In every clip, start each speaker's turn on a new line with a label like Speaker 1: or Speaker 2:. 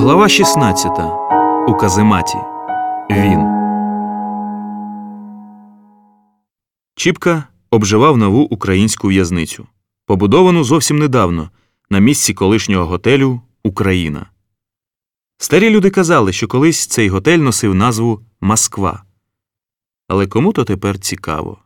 Speaker 1: Глава 16. У казематі. Він. Чіпка обживав нову українську в'язницю, побудовану зовсім недавно на місці колишнього готелю Україна. Старі люди казали, що колись цей готель носив назву Москва. Але кому то тепер цікаво.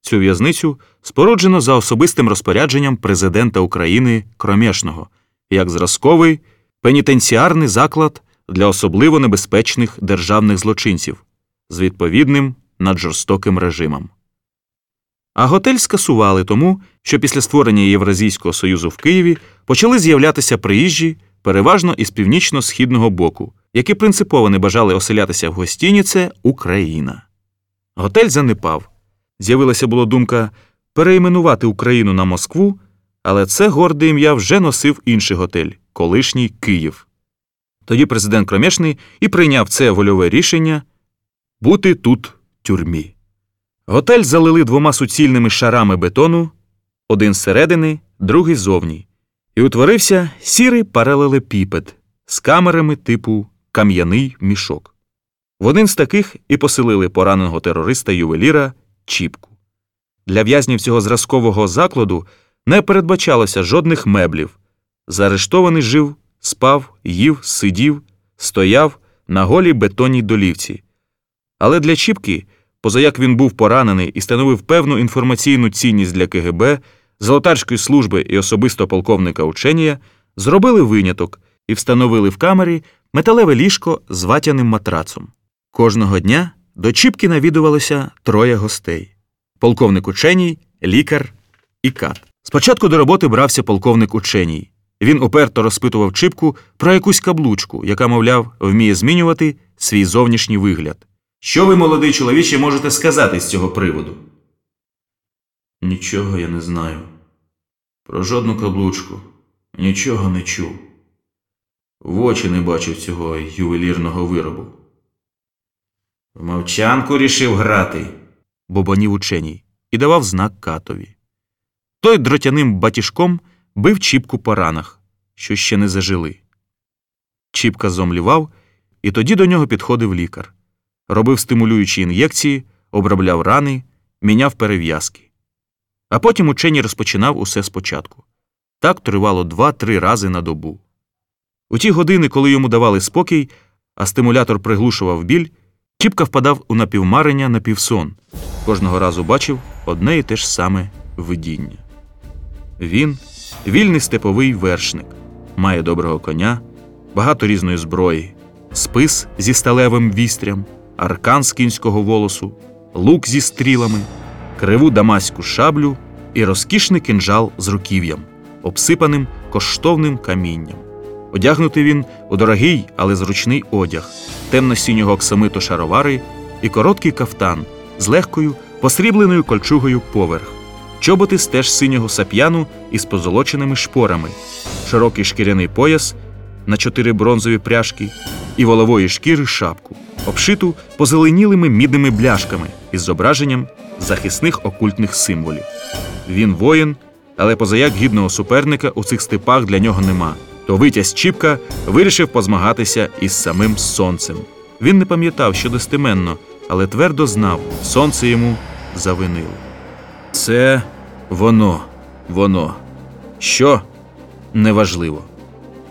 Speaker 1: Цю в'язницю споруджено за особистим розпорядженням президента України Кромешного як зразковий пенітенціарний заклад для особливо небезпечних державних злочинців з відповідним наджорстоким режимом. А готель скасували тому, що після створення Євразійського союзу в Києві почали з'являтися приїжджі, переважно із північно-східного боку, які принципово не бажали оселятися в гостініце Україна. Готель занепав. З'явилася була думка переіменувати Україну на Москву, але це горде ім'я вже носив інший готель колишній Київ. Тоді президент Кромешний і прийняв це вольове рішення бути тут тюрмі. Готель залили двома суцільними шарами бетону, один зсередини, другий ззовні, і утворився сірий паралелепіпед з камерами типу кам'яний мішок. В один з таких і поселили пораненого терориста ювеліра Чіпку. Для в'язнів цього зразкового закладу не передбачалося жодних меблів. Заарештований жив, спав, їв, сидів, стояв на голій бетонній долівці. Але для Чіпки, позаяк він був поранений і становив певну інформаційну цінність для КГБ, Золотарської служби і особисто полковника Ученія, зробили виняток і встановили в камері металеве ліжко з ватяним матрацом. Кожного дня до Чіпки навідувалося троє гостей полковник Ученій, лікар і кат. Спочатку до роботи брався полковник Ученій. Він уперто розпитував Чипку про якусь каблучку, яка, мовляв, вміє змінювати свій зовнішній вигляд. Що ви, молодий чоловіче, можете сказати з цього приводу? Нічого я не знаю. Про жодну каблучку. Нічого не чув. В очі не бачив цього ювелірного виробу. В мовчанку рішив грати, бобонів ученій, і давав знак катові. Той дротяним батіжком бив Чіпку по ранах, що ще не зажили. Чіпка зомлівав, і тоді до нього підходив лікар. Робив стимулюючі ін'єкції, обробляв рани, міняв перев'язки. А потім учені розпочинав усе спочатку. Так тривало два-три рази на добу. У ті години, коли йому давали спокій, а стимулятор приглушував біль, Чіпка впадав у напівмарення напівсон. Кожного разу бачив одне і те ж саме видіння. Він вільний степовий вершник, має доброго коня, багато різної зброї, спис зі сталевим вістрям, аркан з кінського волосу, лук зі стрілами, криву дамаську шаблю і розкішний кинжал з руків'ям, обсипаним коштовним камінням. Одягнутий він у дорогий, але зручний одяг, темно-сінього оксамиту шаровари і короткий кафтан з легкою посрібленою кольчугою поверх чоботи з теж синього сап'яну із позолоченими шпорами, широкий шкіряний пояс на чотири бронзові пряжки і волової шкіри шапку, обшиту позеленілими мідними бляшками із зображенням захисних окультних символів. Він воїн, але позаяк гідного суперника у цих степах для нього нема. То витязь Чіпка вирішив позмагатися із самим сонцем. Він не пам'ятав, що достеменно, але твердо знав, сонце йому завинило. Це воно, воно. Що? Неважливо.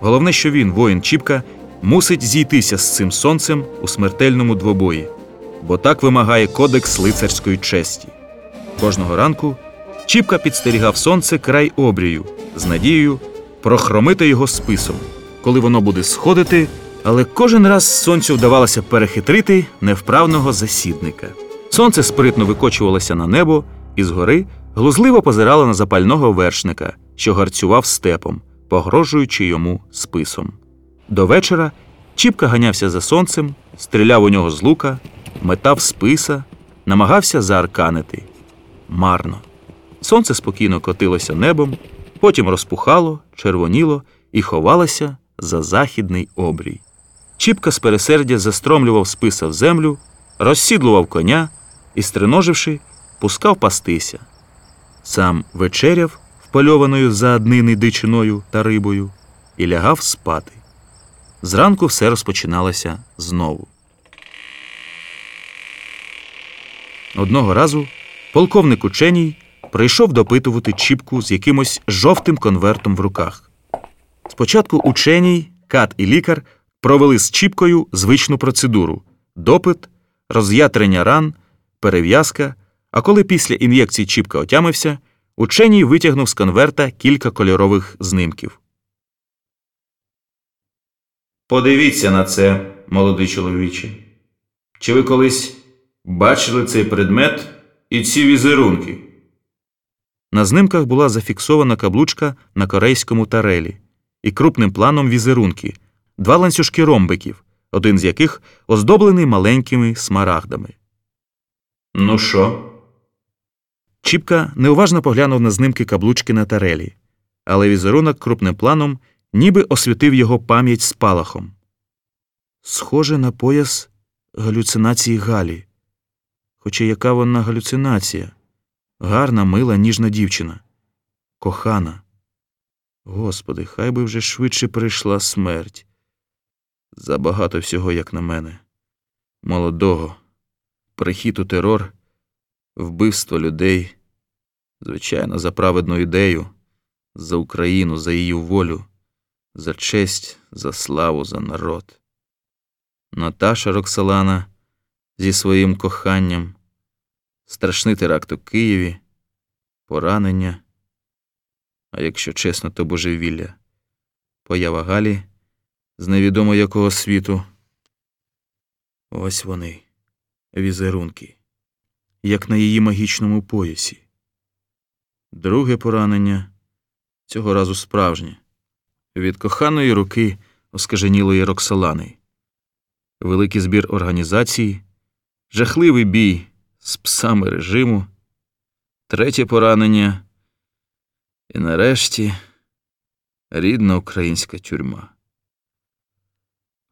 Speaker 1: Головне, що він, воїн Чіпка, мусить зійтися з цим сонцем у смертельному двобої, бо так вимагає кодекс лицарської честі. Кожного ранку Чіпка підстерігав сонце край обрію з надією прохромити його списом, коли воно буде сходити, але кожен раз сонцю вдавалося перехитрити невправного засідника. Сонце спритно викочувалося на небо і згори глузливо позирала на запального вершника, що гарцював степом, погрожуючи йому списом. До вечора Чіпка ганявся за сонцем, стріляв у нього з лука, метав списа, намагався заарканити. Марно. Сонце спокійно котилося небом, потім розпухало, червоніло і ховалося за західний обрій. Чіпка з пересердя застромлював списа в землю, розсідлував коня і, стриноживши, пускав пастися. Сам вечеряв впальованою за однини дичиною та рибою і лягав спати.
Speaker 2: зранку все розпочиналося знову. Одного разу полковник ученій прийшов допитувати чіпку з якимось жовтим конвертом в руках. Спочатку ученій, кат і лікар провели з чіпкою звичну процедуру допит, роз'ятрення ран, перев'язка. А коли після ін'єкції чіпка отямився, ученій витягнув з конверта кілька кольорових знимків.
Speaker 1: Подивіться на це, молодий чоловіче. Чи ви колись бачили цей предмет і ці візерунки?
Speaker 2: На знимках була зафіксована каблучка на корейському тарелі і крупним планом візерунки, два ланцюжки ромбиків, один з яких оздоблений маленькими смарагдами.
Speaker 1: Ну що?
Speaker 2: Чіпка неуважно поглянув на знимки каблучки на тарелі, але візерунок крупним планом ніби освітив його пам'ять спалахом. Схоже на пояс галюцинації Галі. Хоча яка вона галюцинація? Гарна, мила, ніжна дівчина. Кохана. Господи, хай би вже швидше прийшла смерть. Забагато всього, як на мене. Молодого, прихід у терор, вбивство людей. Звичайно, за праведну ідею, за Україну, за її волю, за честь, за славу, за народ. Наташа Роксолана зі своїм коханням, страшний теракт у Києві, поранення. А якщо чесно, то божевілля, поява Галі з невідомо якого світу. Ось вони, візерунки, як на її магічному поясі. Друге поранення цього разу справжнє від коханої руки оскаженілої Роксолани. Великий збір організації, жахливий бій з псами режиму, третє поранення і нарешті рідна українська тюрма.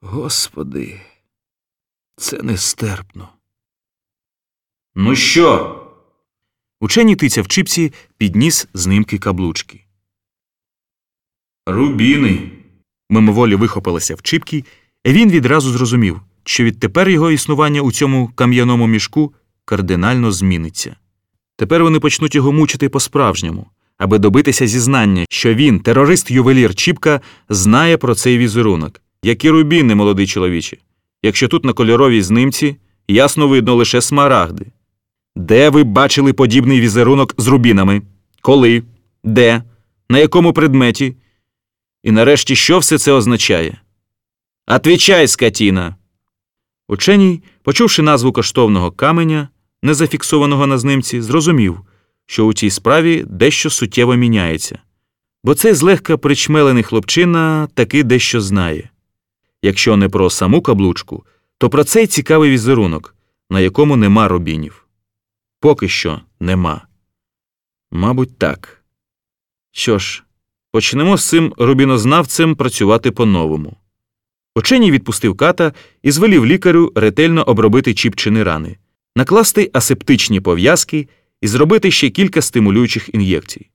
Speaker 2: Господи, це нестерпно.
Speaker 1: Ну що?
Speaker 2: Учені тиця в чипсі підніс знимки каблучки.
Speaker 1: Рубіни.
Speaker 2: Мимоволі вихопилася в чіпки, і він відразу зрозумів, що відтепер його існування у цьому кам'яному мішку кардинально зміниться. Тепер вони почнуть його мучити по-справжньому, аби добитися зізнання, що він, терорист-ювелір Чіпка, знає про цей візерунок. Які рубіни, молодий чоловіче, якщо тут на кольоровій знимці ясно видно лише смарагди. Де ви бачили подібний візерунок з рубінами? Коли? Де? На якому предметі? І нарешті, що все це означає? Отвічай, скотіна! Ученій, почувши назву коштовного каменя, не зафіксованого на знимці, зрозумів, що у цій справі дещо суттєво міняється, бо цей злегка причмелений хлопчина таки дещо знає. Якщо не про саму каблучку, то про цей цікавий візерунок, на якому нема рубінів. Поки що нема. Мабуть, так. Що ж, почнемо з цим рубінознавцем працювати по-новому. Ученій відпустив ката і звелів лікарю ретельно обробити чіпчини рани, накласти асептичні пов'язки і зробити ще кілька стимулюючих ін'єкцій.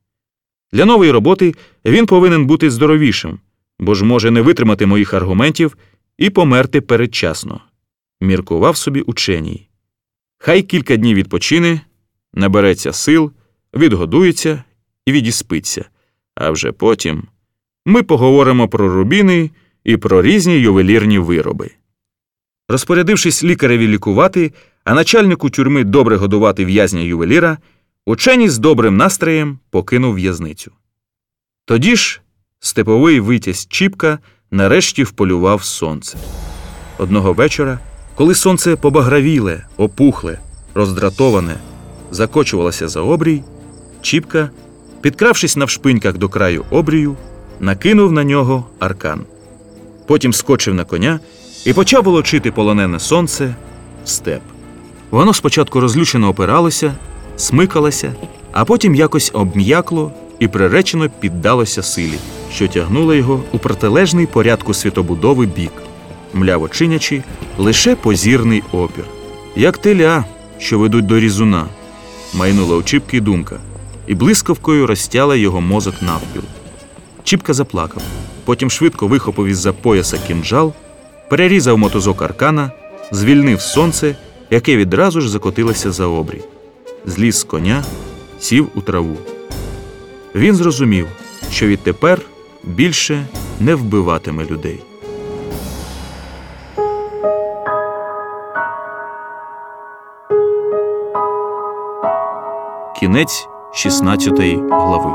Speaker 2: Для нової роботи він повинен бути здоровішим, бо ж може не витримати моїх аргументів і померти передчасно. Міркував собі ученій. Хай кілька днів відпочине, набереться сил, відгодується і відіспиться. А вже потім ми поговоримо про рубіни і про різні ювелірні вироби. Розпорядившись лікареві лікувати, а начальнику тюрми добре годувати в'язня ювеліра, ученій з добрим настроєм покинув в'язницю. Тоді ж степовий витязь Чіпка нарешті вполював сонце. Одного вечора, коли сонце побагравіле, опухле, роздратоване, закочувалося за обрій, Чіпка, підкравшись навшпиньках до краю обрію, накинув на нього аркан. Потім скочив на коня і почав волочити полонене сонце в степ. Воно спочатку розлючено опиралося, смикалося, а потім якось обм'якло і приречено піддалося силі, що тягнула його у протилежний порядку світобудови бік, мляво чинячи лише позірний опір. Як теля, що ведуть до різуна, майнула у Чіпки думка, і блискавкою розтяла його мозок навпіл. Чіпка заплакав. потім швидко вихопив із-за пояса кінжал, перерізав мотузок аркана, звільнив сонце, яке відразу ж закотилося за обрій. Зліз з коня, сів у траву. Він зрозумів, що відтепер більше не вбиватиме людей. Кінець 16 глави.